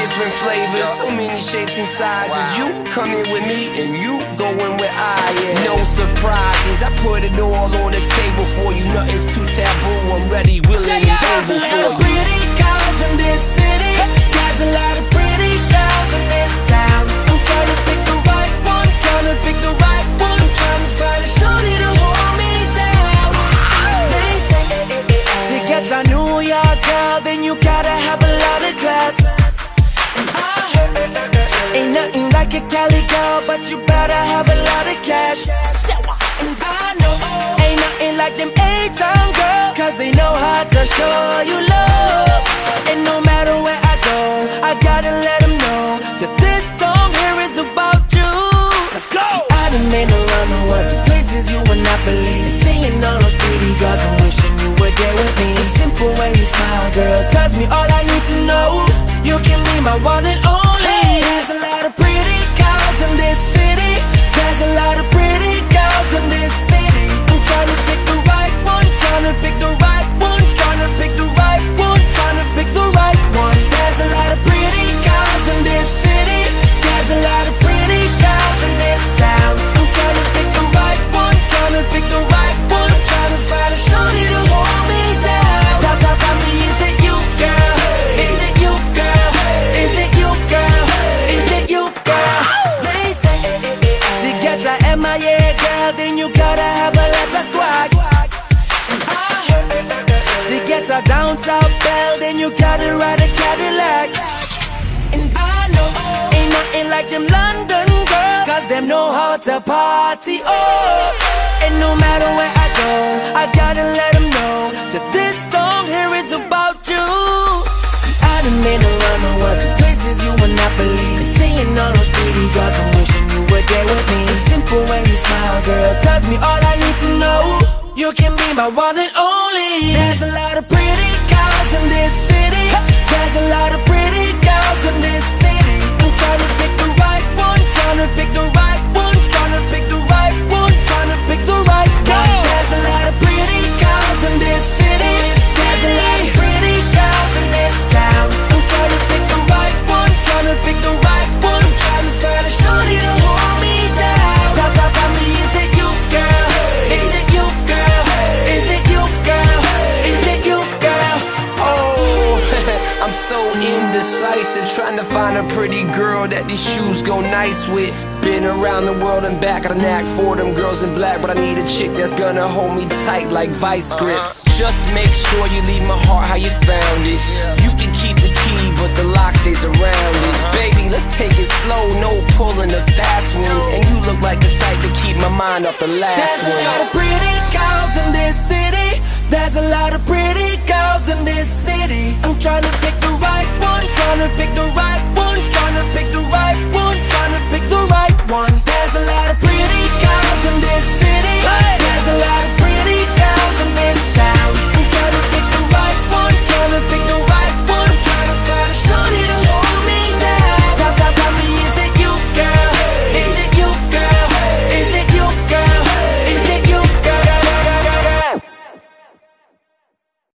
different flavors, so many shapes and sizes. You come in with me and you going where I am. No surprises, I put it all on the table for you. Nothing's too taboo. I'm ready, ain't nothing like a Cali girl, but you better have a lot of cash. And I know ain't nothing like them A-town girls, cause they know how to show you love. And no matter where I go, I gotta let them know that this song here is about you. Let's go! See, I done been around the world to places you would not believe. Seeing all those pretty girls, I'm wishing you were there with me. The simple way you smile, girl, tells me all I need to know. You can be my one and a MIA girl, then you gotta have a lot of swag. To get a down south belle, then you gotta ride a Cadillac. And I know ain't nothing like them London girls, cause them know how to party. Oh, girl, tells me all I need to know. You can be my one and only. There's a lot indecisive trying to find a pretty girl that these shoes go nice with. Been around the world and back, got a knack for them girls in black, but I need a chick that's gonna hold me tight like vice grips. Uh-huh. Just make sure you leave my heart how you found it. You can keep the key, but the lock stays around it. Uh-huh. Baby, let's take it slow, no pulling a fast one. And you look like the type to keep my mind off the last There's a lot of pretty girls in this city. There's a lot of pretty girls in this city. I'm trying to to pick the right